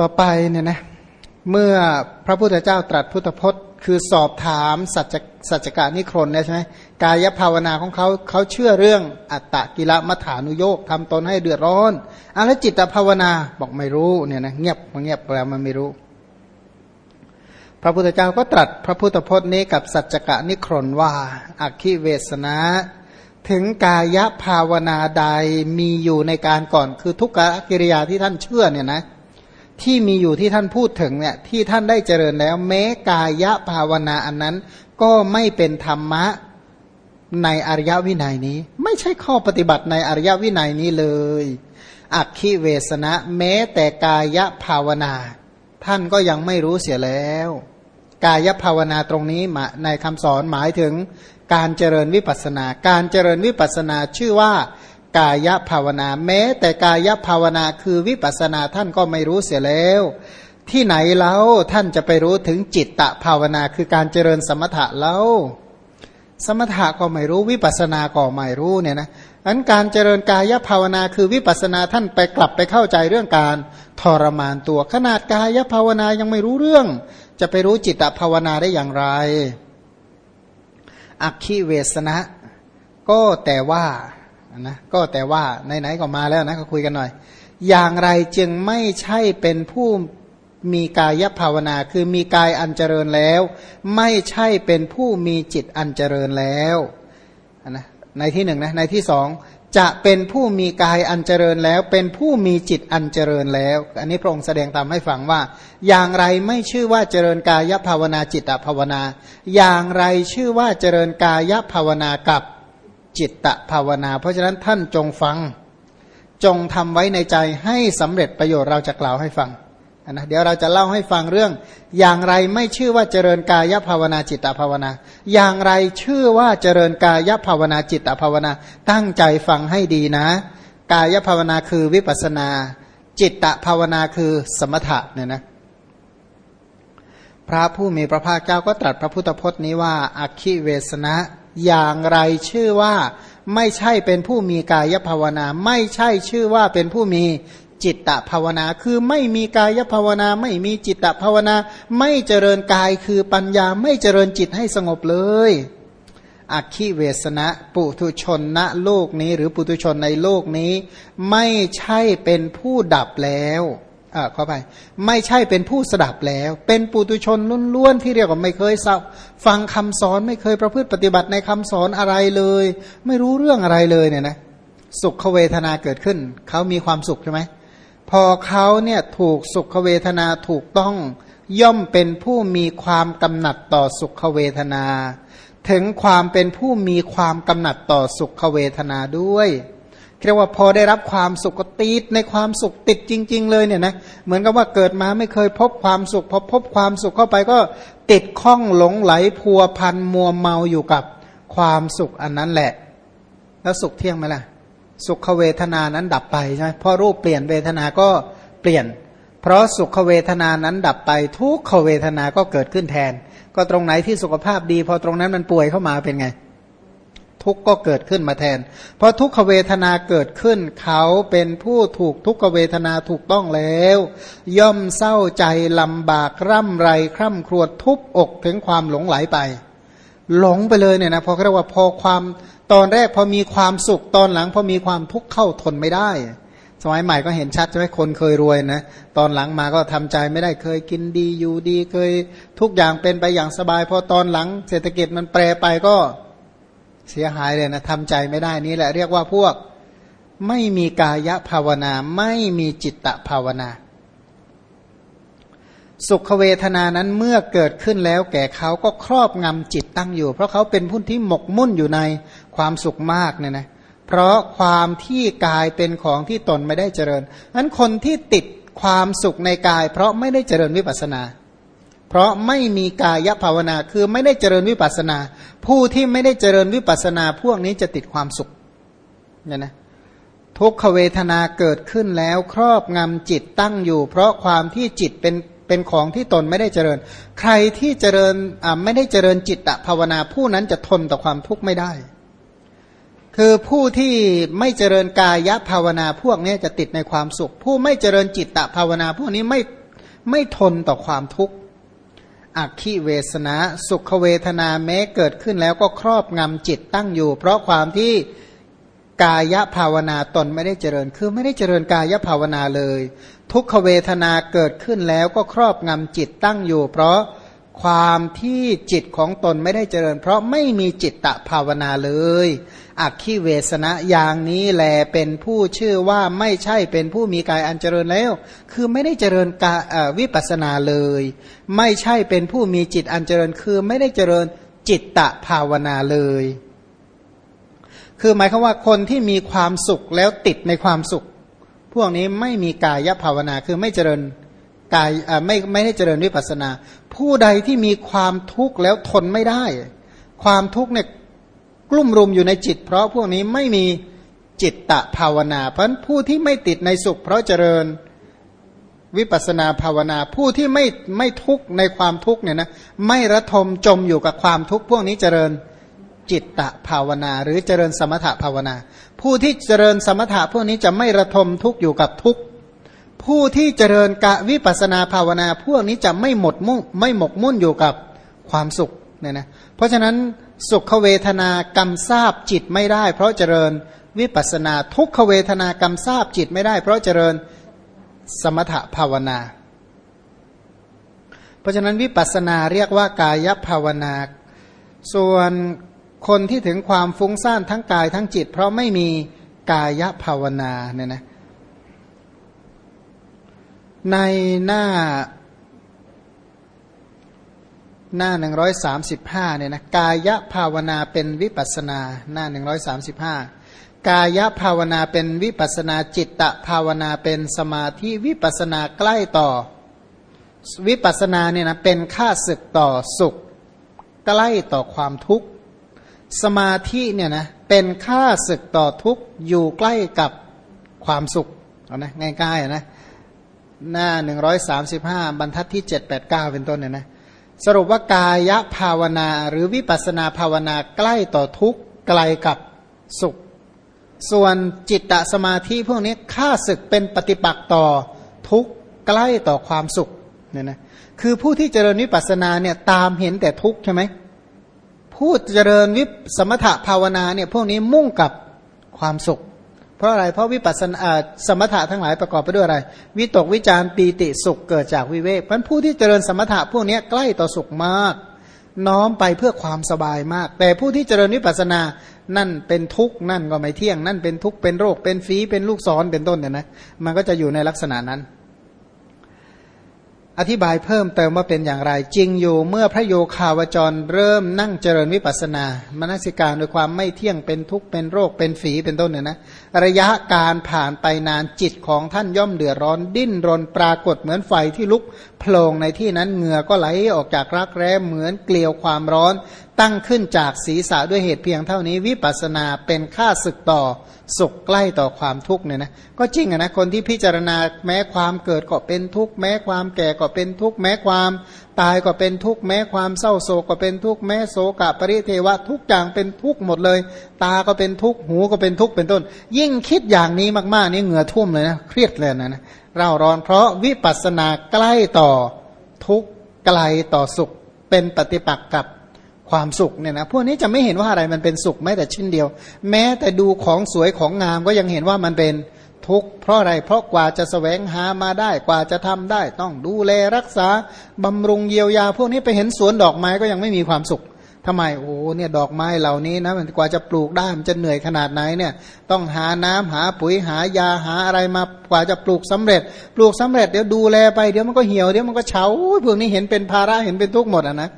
ต่อไปเนี่ยนะเมื่อพระพุทธเจ้าตรัสพุทธพจน์ คือสอบถามสัจสัจการนิครนใช่ไหมกายภาวนาของเขาเขาเชื่อเรื่องอัตตกิลมัฐานุโยกทำตนให้เดือดร้อนอะแล้วจิตภาวนาบอกไม่รู้เนี่ยนะเงียบเงียบแล้วมันไม่รู้ พระพุทธเจ้าก็ตรัสพระพุทธพจน์นี้กับสัจกะนิครนว่าอักขิเวสนะถึงกายภาวนาใดมีอยู่ในการก่อน คือทุกขกิริยาที่ท่านเชื่อเนี่ยนะ ที่มีอยู่ที่ท่านพูดถึงเนี่ยที่ท่านได้เจริญแล้ว แม้กายภาวนาอันนั้น ก็ไม่เป็นธรรมะในอริยวินัยนี้ ไม่ใช่ข้อปฏิบัติในอริยวินัยนี้เลยอักขิเวสนะ แม้แต่กายภาวนา ท่านก็ยังไม่รู้เสียแล้ว กายภาวนาตรงนี้ในคำสอนหมายถึงการเจริญวิปัสนา การเจริญวิปัสนาชื่อว่า กายภาวนา แม้แต่กายภาวนาคือวิปัสนาท่านก็ไม่รู้เสียแล้ว ที่ไหนแล้วท่านจะไปรู้ถึงจิตตะภาวนาคือการเจริญสมถะแล้วสมถะก็ไม่รู้วิปัสนาก็ไม่รู้เนี่ยนะอันการเจริญกายภาวนาคือวิปัสนาท่านไปกลับไปเข้าใจเรื่องการทรมานตัว ขนาดกายภาวนายังไม่รู้เรื่อง จะไปรู้จิตตภาวนาได้อย่างไร อักขิเวสนะ ก็แต่ว่า นะก็แต่ว่าไหนๆก็มาแล้วนะก็คุยกันหน่อย อย่างไรจึงไม่ใช่เป็นผู้มีกายภาวนา คือมีกายอันเจริญแล้ว ไม่ใช่เป็นผู้มีจิตอันเจริญแล้วนะในที่หนึ่งนะในที่สองจะเป็นผู้มีกายอันเจริญแล้ว เป็นผู้มีจิตอันเจริญแล้ว อันนี้พระองค์แสดงตามให้ฟังว่า อย่างไรไม่ชื่อว่าเจริญกายภาวนาจิตภาวนา อย่างไรชื่อว่าเจริญกายภาวนากับ จิตตภาวนา เพราะฉะนั้นท่านจงฟัง จงทำไว้ในใจให้สำเร็จประโยชน์เราจะกล่าวให้ฟังนะเดี๋ยวเราจะเล่าให้ฟังเรื่อง อย่างไรไม่ชื่อว่าเจริญกายภาวนาจิตตภาวนา อย่างไรชื่อว่าเจริญกายภาวนาจิตตภาวนา ตั้งใจฟังให้ดีนะ กายภาวนาคือวิปัสนา จิตตภาวนาคือสมถะเนี่ยนะพระผู้มีพระภาคเจ้าก็ตรัสพระพุทธพจน์นี้ว่าอคิเวสนะ อย่างไรชื่อว่าไม่ใช่เป็นผู้มีกายภาวนา ไม่ใช่ชื่อว่าเป็นผู้มีจิตตภาวนา คือไม่มีกายภาวนา ไม่มีจิตตภาวนา ไม่เจริญกายคือปัญญาไม่เจริญจิตให้สงบเลยอักขิเวสนะปุถุชนณโลกนี้ หรือปุถุชนในโลกนี้ ไม่ใช่เป็นผู้ดับแล้ว อ่าขอไป ไม่ใช่เป็นผู้สดับแล้ว เป็นปุตุชนล้วนๆที่เรียกว่าไม่เคยสับฟังคำสอนไม่เคยประพฤติปฏิบัติในคำสอนอะไรเลย ไม่รู้เรื่องอะไรเลยเนี่ยนะสุขเวทนาเกิดขึ้น เขามีความสุขใช่ไหมพอเขาเนี่ยถูกสุขเวทนาถูกต้องย่อมเป็นผู้มีความกำหนัดต่อสุขเวทนา ถึงความเป็นผู้มีความกำหนัดต่อสุขเวทนาด้วย เรียกว่าพอได้รับความสุขก็ติดในความสุขติดจริง ๆ เลยเนี่ยนะเหมือนกับว่าเกิดมาไม่เคยพบความสุขพอพบความสุขเข้าไปก็ติดข้องหลงไหลพัวพันมัวเมาอยู่กับความสุขอันนั้นแหละ แล้วสุขเที่ยงไหมล่ะ สุขเวทนานั้นดับไปใช่ไหมพอรูปเปลี่ยนเวทนาก็เปลี่ยน เพราะสุขเวทนานั้นดับไป ทุกขเวทนาก็เกิดขึ้นแทน ก็ตรงไหนที่สุขภาพดี พอตรงนั้นมันป่วยเข้ามาเป็นไง ทุกข์ก็เกิดขึ้นมาแทน เพราะทุกขเวทนาเกิดขึ้น เขาเป็นผู้ถูกทุกขเวทนาถูกต้องแล้ว ย่อมเศร้าใจลำบากร่ำไรคร่ำครวญทุบอกถึงความหลงไหลไป หลงไปเลยเนี่ยนะพอเรียกว่าพอความตอนแรกพอมีความสุขตอนหลังพอมีความทุกข์เข้าทนไม่ได้สมัยใหม่ก็เห็นชัดใช่ไหมคนเคยรวยนะตอนหลังมาก็ทำใจไม่ได้เคยกินดีอยู่ดีเคยทุกอย่างเป็นไปอย่างสบาย พอตอนหลังเศรษฐกิจมันแปรไปก็ เสียหายเลยนะทำใจไม่ได้นี่แหละเรียกว่าพวกไม่มีกายภาวนาไม่มีจิตตภาวนา สุขเวทนานั้นเมื่อเกิดขึ้นแล้ว แก่เขาก็ครอบงำจิตตั้งอยู่ เพราะเขาเป็นผู้ที่หมกมุ่นอยู่ในความสุขมากเนี่ยนะเพราะความที่กายเป็นของที่ตนไม่ได้เจริญนั้นคนที่ติดความสุขในกาย เพราะไม่ได้เจริญวิปัสนา เพราะไม่มีกายภาวนาคือไม่ได้เจริญวิปัสนา ผู้ที่ไม่ได้เจริญวิปัสนา พวกนี้จะติดความสุขเนี่ยนะทุกขเวทนาเกิดขึ้นแล้วครอบงำจิตตั้งอยู่ เพราะความที่จิตเป็นเป็นของที่ตนไม่ได้เจริญ ใครที่เจริญอ่าไม่ได้เจริญจิตตภาวนาผู้นั้นจะทนต่อความทุกข์ไม่ได้ คือผู้ที่ไม่เจริญกายภาวนาพวกนี้จะติดในความสุข ผู้ไม่เจริญจิตตภาวนาพวกนี้ไม่ไม่ทนต่อความทุกข์ อักขิเวสนาสุขเวทนาแม้เกิดขึ้นแล้วก็ครอบงำจิตตั้งอยู่ เพราะความที่กายภาวนาตนไม่ได้เจริญ คือไม่ได้เจริญกายภาวนาเลย ทุกขเวทนาเกิดขึ้นแล้วก็ครอบงำจิตตั้งอยู่ เพราะความที่จิตของตนไม่ได้เจริญ เพราะไม่มีจิตตภาวนาเลย อักขิเวสนะอย่างนี้แลเป็นผู้ชื่อว่าไม่ใช่เป็นผู้มีกายอันเจริญแล้ว คือไม่ได้เจริญกาวิปัสนาเลย ไม่ใช่เป็นผู้มีจิตอันเจริญ คือไม่ได้เจริญจิตตภาวนาเลย คือหมายความว่าคนที่มีความสุขแล้วติดในความสุข พวกนี้ไม่มีกายภาวนาคือไม่เจริญกายไม่ไม่ได้เจริญวิปัสนา ผู้ใดที่มีความทุกข์แล้วทนไม่ได้ ความทุกข์เนี่ย กลุ่มรุมอยู่ในจิต เพราะพวกนี้ไม่มีจิตตะภาวนา เพราะผู้ที่ไม่ติดในสุข เพราะเจริญวิปัสนาภาวนาผู้ที่ไม่ไม่ทุกข์ในความทุกข์เนี่ยนะไม่ระทมจมอยู่กับความทุกข์พวกนี้เจริญจิตตะภาวนา หรือเจริญสมถะภาวนา ผู้ที่เจริญสมถะพวกนี้จะไม่ระทมทุกข์อยู่กับทุกข์ผู้ที่เจริญกะวิปัสนาภาวนา พวกนี้จะไม่หมดมุ่งไม่หมกมุ่นอยู่กับความสุขเนี่ยนะเพราะฉะนั้น สุขเวทนากำทราบจิตไม่ได้ เพราะเจริญวิปัสนาทุกขเวทนากำทราบจิตไม่ได้ เพราะเจริญสมถภาวนา เพราะฉะนั้นวิปัสนาเรียกว่ากายภาวนา ส่วนคนที่ถึงความฟุ้งซ่านทั้งกายทั้งจิต เพราะไม่มีกายภาวนาเนี่ยนะในหน้า หน้าหนึ่งร้อยสามสิบห้าเนี่ยนะกายภาวนาเป็นวิปัสนาหน้าหนึ่งร้อยสามสิบห้ากายภาวนาเป็นวิปัสนาจิตตภาวนาเป็นสมาธิวิปัสนาใกล้ต่อ วิปัสนาเนี่ยนะเป็นค่าศึกต่อสุข ใกล้ต่อความทุกข์ สมาธิเนี่ยนะเป็นค่าศึกต่อทุกข์อยู่ใกล้กับความสุขเอานะง่ายๆนะหน้าหนึ่งร้อยสามสิบห้าบรรทัดที่เจ็ดแปดเก้าเป็นต้นเนี่ยนะ สรุปว่ากายภาวนาหรือวิปัสนาภาวนาใกล้ต่อทุกข์ไกลกับสุข ส่วนจิตตสมาธิพวกนี้ค่าศึกเป็นปฏิปักษ์ต่อทุกข์ใกล้ต่อความสุขเนี่ยนะคือผู้ที่เจริญวิปัสนาเนี่ยตามเห็นแต่ทุกข์ใช่ไหมผู้เจริญวิสมถะภาวนาเนี่ยพวกนี้มุ่งกับความสุข ราะอะไร เพราะวิปัสสนาสมถะทั้งหลายประกอบไปด้วยอะไร วิตกวิจารปีติสุขเกิดจากวิเวกเพราะผู้ที่เจริญสมถะพวกนี้ใกล้ต่อสุขมาก น้อมไปเพื่อความสบายมาก แต่ผู้ที่เจริญวิปัสสนานั่นเป็นทุกข์นั่นก็ไม่เที่ยง นั่นเป็นทุกข์เป็นโรคเป็นฝีเป็นลูกศรเป็นต้นเนี่ยนะมันก็จะอยู่ในลักษณะนั้น อธิบายเพิ่มเติมว่าเป็นอย่างไร จริงอยู่เมื่อพระโยคาวจรเริ่มนั่งเจริญวิปัสนา มนสิการโดยความไม่เที่ยงเป็นทุกข์เป็นโรคเป็นฝีเป็นต้นเนี่ยนะระยะการผ่านไปนานจิตของท่านย่อมเดือดร้อน ดิ้นรนปรากฏเหมือนไฟที่ลุกโผล่ในที่นั้นเหงื่อก็ไหลออกจากรักแร้เหมือนเกลียวความร้อน ตั้งขึ้นจากศีรษะด้วยเหตุเพียงเท่านี้ วิปัสนาเป็นค่าศึกต่อสุขใกล้ต่อความทุกข์เนี่ยนะก็จริงอะนะคนที่พิจารณาแม้ความเกิดก็เป็นทุกข์แม้ความแก่ก็เป็นทุกข์แม้ความตายก็เป็นทุกข์แม้ความเศร้าโศกก็เป็นทุกข์แม้โศกะปริเทวะทุกอย่างเป็นทุกข์หมดเลย ตาก็เป็นทุกข์หูก็เป็นทุกข์เป็นต้น ยิ่งคิดอย่างนี้มากๆนี่เหงื่อท่วมเลยนะเครียดเลยนะนะเร่าร้อนเพราะวิปัสสนาใกล้ต่อทุกข์ไกลต่อสุขเป็นปฏิปักษ์กับ ความสุขเนี่ยนะพวกนี้จะไม่เห็นว่าอะไรมันเป็นสุขแม้แต่ชิ้นเดียว แม้แต่ดูของสวยของงามก็ยังเห็นว่ามันเป็นทุกข์เพราะอะไร เพราะกว่าจะสแสวงหามาได้กว่าจะทำได้ ต้องดูแลรักษาบำรุงเยียวยา พวกนี้ไปเห็นสวนดอกไม้ก็ยังไม่มีความสุขทำไมโอ้เนี่ยดอกไม้เหล่านี้นะมันกว่าจะปลูกได้มันจะเหนื่อยขนาดไหนเนี่ย ต้องหาน้ำหาปุ๋ยหายาหาอะไรมากว่าจะปลูกสำเร็จ ปลูกสำเร็จเดี๋ยวดูแลไปเดี๋ยวมันก็เหี่ยวเดี๋ยวมันก็เฉาพวกนี้เห็นเป็นภาระเห็นเป็นทุกข์หมดอะนะ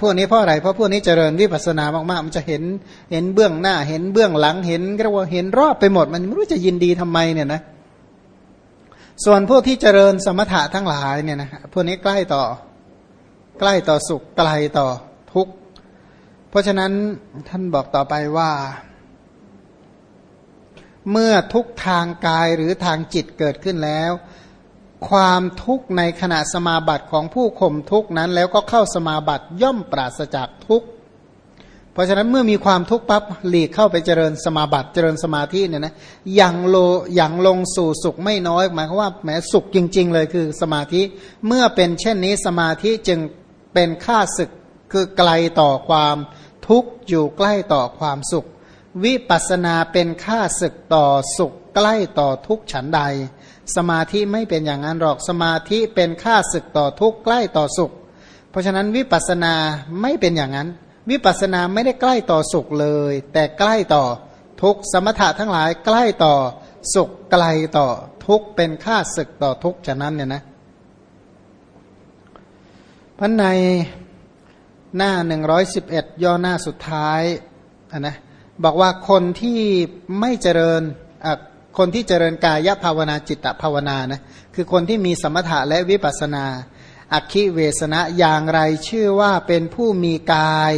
พวกนี้เพราะอะไรเพราะพวกนี้เจริญวิปัสสนามากๆ มันจะเห็นเห็นเบื้องหน้า เห็นเบื้องหลังเห็นเรียกว่าเห็นรอบไปหมด มันไม่รู้จะยินดีทำไมเนี่ยนะส่วนพวกที่เจริญสมถะทั้งหลายเนี่ยนะพวกนี้ใกล้ต่อ ใกล้ต่อสุขไกลต่อทุกข์เพราะฉะนั้นท่านบอกต่อไปว่า เมื่อทุกทางกายหรือทางจิตเกิดขึ้นแล้ว ความทุกข์ในขณะสมาบัติของผู้ข่มทุกข์นั้น แล้วก็เข้าสมาบัติย่อมปราศจากทุกข์เพราะฉะนั้นเมื่อมีความทุกข์ปั๊บหลีกเข้าไปเจริญสมาบัติเจริญสมาธิเนี่ยนะอย่างโลอย่างลงสู่สุขไม่น้อยหมายความว่าแหมสุขจริง ๆ เลยคือสมาธิเมื่อเป็นเช่นนี้สมาธิจึงเป็นค่าศึกคือไกลต่อความทุกข์อยู่ใกล้ต่อความสุข วิปัสนาเป็นค่าศึกต่อสุขใกล้ต่อทุกข์ฉันใด สมาธิไม่เป็นอย่างนั้นหรอกสมาธิเป็นค่าศึกต่อทุกข์ใกล้ต่อสุข เพราะฉะนั้นวิปัสสนาไม่เป็นอย่างนั้น วิปัสสนาไม่ได้ใกล้ต่อสุขเลย แต่ใกล้ต่อทุกสมถะทั้งหลายใกล้ต่อสุขไกลต่อทุกเป็นค่าศึกต่อทุกฉะนั้นเนี่ยนะพันในหน้าหนึ่งร้อยสิบเอ็ดย่อหน้าสุดท้ายนะบอกว่าคนที่ไม่เจริญ คนที่เจริญกายภาวนาจิตตภาวนานะคือคนที่มีสมถะและวิปัสนา อักขิเวสนะอย่างไรชื่อว่าเป็นผู้มีกาย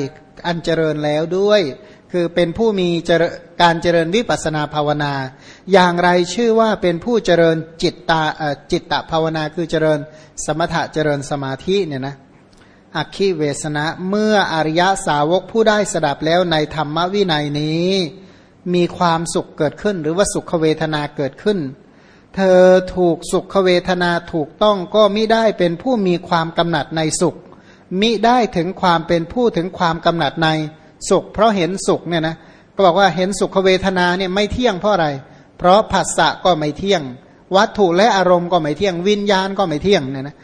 อันเจริญแล้วด้วย คือเป็นผู้มีการเจริญวิปัสนาภาวนา อย่างไรชื่อว่าเป็นผู้เจริญจิตตาจิตตภาวนาคือเจริญสมถะเจริญสมาธิเนี่ยนะอักขิเวสนะเมื่ออริยสาวกผู้ได้สดับแล้วในธรรมวินัยนี้ มีความสุขเกิดขึ้น หรือว่าสุขเวทนาเกิดขึ้น เธอถูกสุขเวทนาถูกต้องก็มิได้เป็นผู้มีความกำหนัดในสุข มิได้ถึงความเป็นผู้ถึงความกำหนัดในสุข เพราะเห็นสุขเนี่ยนะก็บอกว่าเห็นสุขเวทนาเนี่ยไม่เที่ยงเพราะอะไร เพราะผัสสะก็ไม่เที่ยง วัตถุและอารมณ์ก็ไม่เที่ยง วิญญาณก็ไม่เที่ยงเนี่ยนะ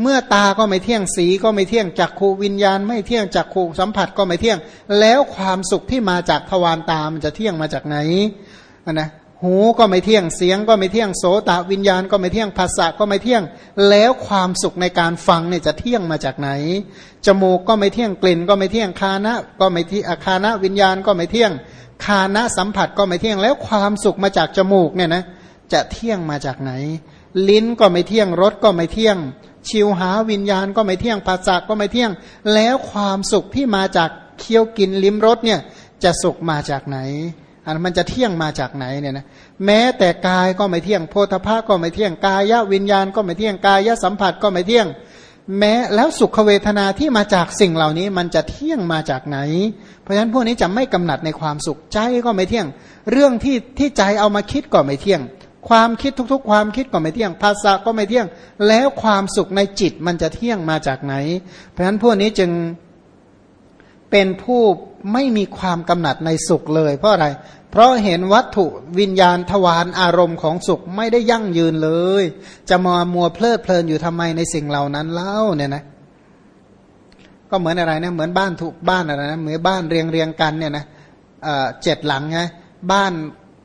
เมื่อตาก็ไม่เที่ยงสีก็ไม่เที่ยงจักขูวิญญาณ ไม่เที่ยงจักขูสัมผัสก็ไม่เที่ยง แล้วความสุขที่มาจากทวารตามันจะเที่ยงมาจากไหนนะหูก็ไม่เที่ยงเสียงก็ไม่เที่ยงโสตวิญญาณก็ไม่เที่ยงภาษาก็ไม่เที่ยง แล้วความสุขในการฟังเนี่ยจะเที่ยงมาจากไหนจมูกก็ไม่เที่ยงกลิ่น ก็ไม่เที่ยงคานะก็ไม่ที่อาคานะวิญญาณก็ไม่เที่ยงคานะสัมผัสก็ไม่เที่ยง แล้วความสุขมาจากจมูกเนี่ยนะจะเที่ยงมาจากไหน ลิ้นก็ไม่เที่ยงรสก็ไม่เที่ยง ชิวหาวิญญาณก็ไม่เที่ยงภาษาก็ไม่เที่ยง แล้วความสุขที่มาจากเคี้ยวกินลิ้มรสเนี่ยจะสุขมาจากไหนอันมันจะเที่ยงมาจากไหนเนี่ยนะแม้แต่กายก็ไม่เที่ยงโพธภาก็ไม่เที่ยงกายวิญญาณก็ไม่เที่ยงกายสัมผัสก็ไม่เที่ยง แม้แล้วสุขเวทนาที่มาจากสิ่งเหล่านี้มันจะเที่ยงมาจากไหน เพราะฉะนั้นพวกนี้จะไม่กำหนัดในความสุขใจก็ไม่เที่ยง เรื่องที่ที่ใจเอามาคิดก็ไม่เที่ยง ความคิดทุก ๆ ความคิดก็ไม่เที่ยงภาษาก็ไม่เที่ยง แล้วความสุขในจิตมันจะเที่ยงมาจากไหน เพราะฉะนั้นพวกนี้จึงเป็นผู้ไม่มีความกำหนัดในสุขเลย เพราะอะไร เพราะเห็นวัตถุวิญญาณทวารอารมณ์ของสุขไม่ได้ยั่งยืนเลย จะมามัวเพลิดเพลินอยู่ทำไมในสิ่งเหล่านั้นเล่าเนี่ยนะก็เหมือนอะไรนะเหมือนบ้านถูกบ้านอะไรนะเหมือนบ้านเรียงเรียงกันเนี่ยนะเจ็ดหลังไงบ้าน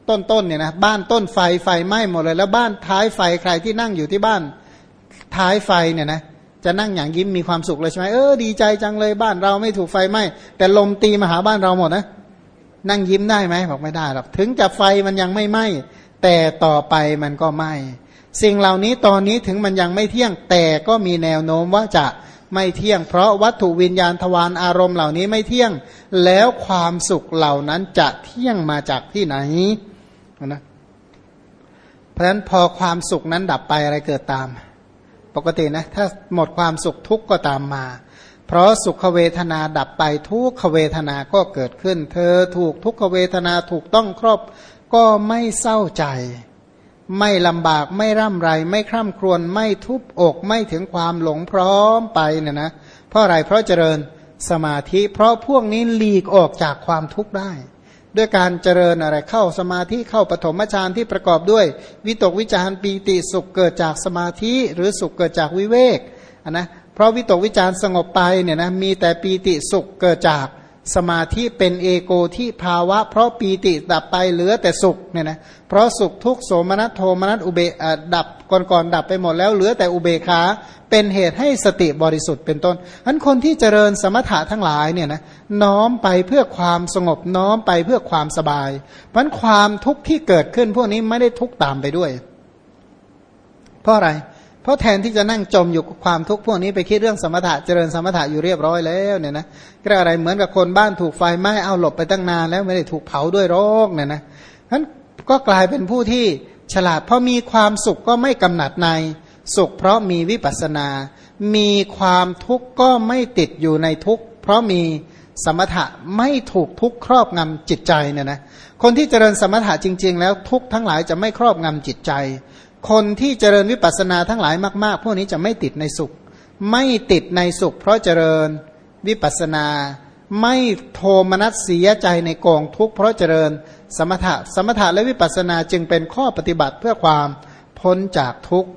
ต้นต้นเนี่ยนะบ้านต้นไฟไฟไหม้หมดเลย แล้วบ้านท้ายไฟใครที่นั่งอยู่ที่บ้านท้ายไฟเนี่ยนะจะนั่งอย่างยิ้มมีความสุขเลยใช่ไหมเออดีใจจังเลยบ้านเราไม่ถูกไฟไหม้แต่ลมตีมาหาบ้านเราหมดนะนั่งยิ้มได้ไหมบอกไม่ได้หรอกถึงจะไฟมันยังไม่ไหม้แต่ต่อไปมันก็ไหม้สิ่งเหล่านี้ตอนนี้ถึงมันยังไม่เที่ยงแต่ก็มีแนวโน้มว่าจะไม่เที่ยง เพราะวัตถุวิญญาณทวารอารมณ์เหล่านี้ไม่เที่ยง แล้วความสุขเหล่านั้นจะเที่ยงมาจากที่ไหน นะเพราะฉะนั้นพอความสุขนั้นดับไปอะไรเกิดตาม ปกตินะ ถ้าหมดความสุขทุกข์ก็ตามมา เพราะสุขเวทนาดับไปทุกขเวทนาก็เกิดขึ้น เธอถูกทุกขเวทนาถูกต้องครอบก็ไม่เศร้าใจ ไม่ลำบากไม่ร่ำไร ไม่คร่ำครวญไม่ทุบอกไม่ถึงความหลงพร้อมไปเนี่ยนะเพราะอะไรเพราะเจริญสมาธิ เพราะพวกนี้หลีกออกจากความทุกข์ได้ ด้วยการเจริญอะไรเข้าสมาธิเข้าปฐมฌานที่ประกอบด้วย วิตกวิจารปีติสุขเกิดจากสมาธิ หรือสุขเกิดจากวิเวกนะเพราะวิตกวิจารสงบไปเนี่ยนะมีแต่ปีติสุขเกิดจาก สมาธิเป็นเอโกที่ภาวะ เพราะปีติดับไปเหลือแต่สุขเนี่ยนะเพราะสุขทุกโสมนัสโทมนัสอุเบดับก่อนๆดับไปหมดแล้วเหลือแต่อุเบคาเป็นเหตุให้สติบริสุทธิ์เป็นต้นอันคนที่เจริญสมถะทั้งหลายเนี่ยนะน้อมไปเพื่อความสงบน้อมไปเพื่อความสบาย เพราะความทุกข์ที่เกิดขึ้นพวกนี้ไม่ได้ทุกข์ตามไปด้วย เพราะอะไรเพราะแทนที่จะนั่งจมอยู่กับความทุกข์พวกนี้ไปคิดเรื่องสมถะเจริญสมถะอยู่เรียบร้อยแล้วเนี่ยนะก็อะไรเหมือนกับคนบ้านถูกไฟไหม้เอาหลบไปตั้งนานแล้วไม่ได้ถูกเผาด้วยโรคเนี่ยนะนั้นก็กลายเป็นผู้ที่ฉลาดเพราะมีความสุขก็ไม่กำหนัดในสุข เพราะมีวิปัสนา มีความทุกข์ก็ไม่ติดอยู่ในทุกข์เพราะมีสมถะไม่ถูกทุกข์ครอบงำจิตใจเนี่ยนะคนที่เจริญสมถะจริง ๆ แล้วทุกข์ทั้งหลายจะไม่ครอบงำจิตใจ คนที่เจริญวิปัสสนาทั้งหลายมาก ๆ พวกนี้จะไม่ติดในสุข ไม่ติดในสุข เพราะเจริญวิปัสสนา ไม่โทมนัสเสียใจในกองทุกข์เพราะเจริญสมถะสมถะและวิปัสสนาจึงเป็นข้อปฏิบัติเพื่อความพ้นจากทุกข์